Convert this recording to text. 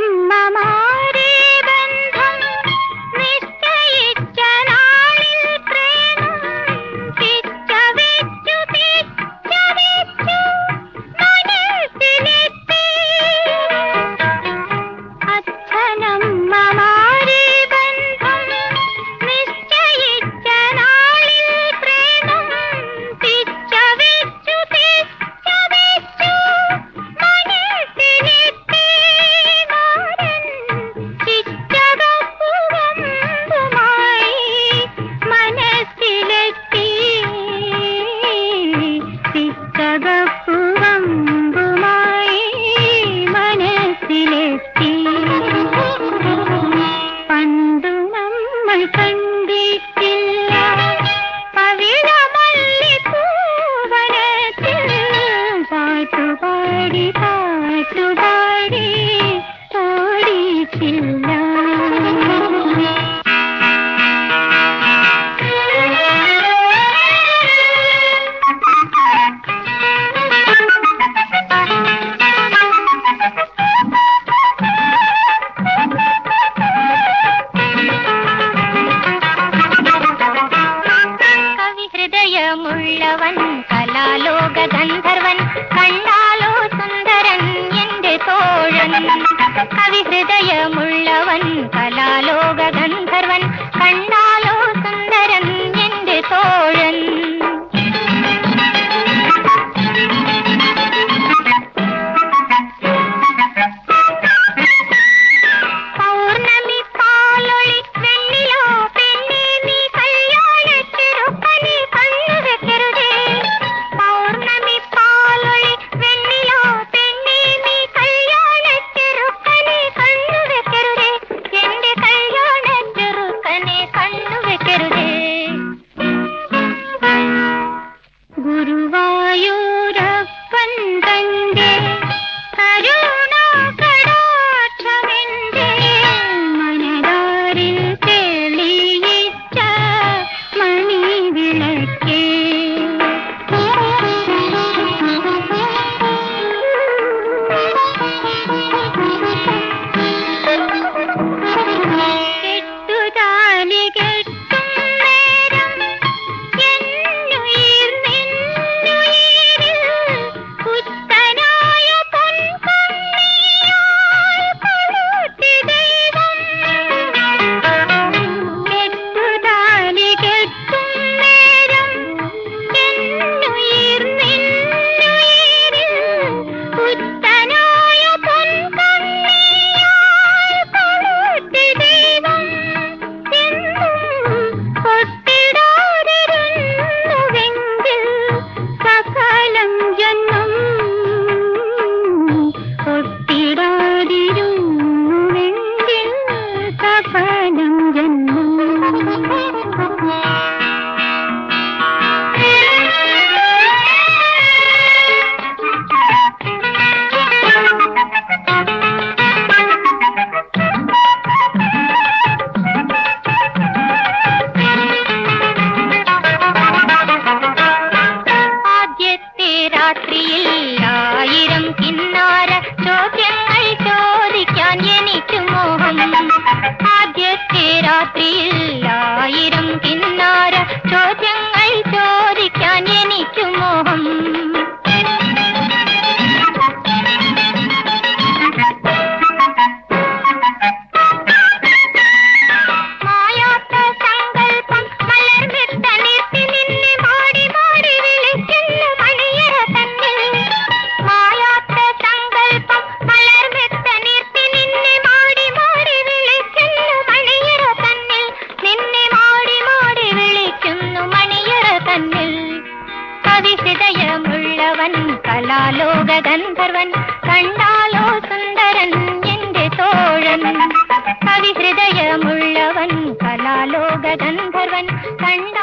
mama. പകപ്പുവമ്പുമായി മനസ്സിലെത്തി. പണ്ടു നമ്മൾ കണ്ടിട്ടേ കണ്ടാലോ സുന്ദരൻ എന്റെ തോഴൻ. കവിഹൃദയമുള്ളവൻ കലാലോക ഗന്ധർവൻ കണ്ടാലോ സുന്ദരൻ എന്റെ തോഴൻ. guru va தேராத்திரியில் ஆயிரம் கிண்ணார சோதிய സുന്ദരൻ കണ്ടാലോ സുന്ദരൻ എന്റെ തോഴൻ. കവിഹൃദയമുള്ളവൻ കലാലോക ഗന്ധർവൻ കണ്ട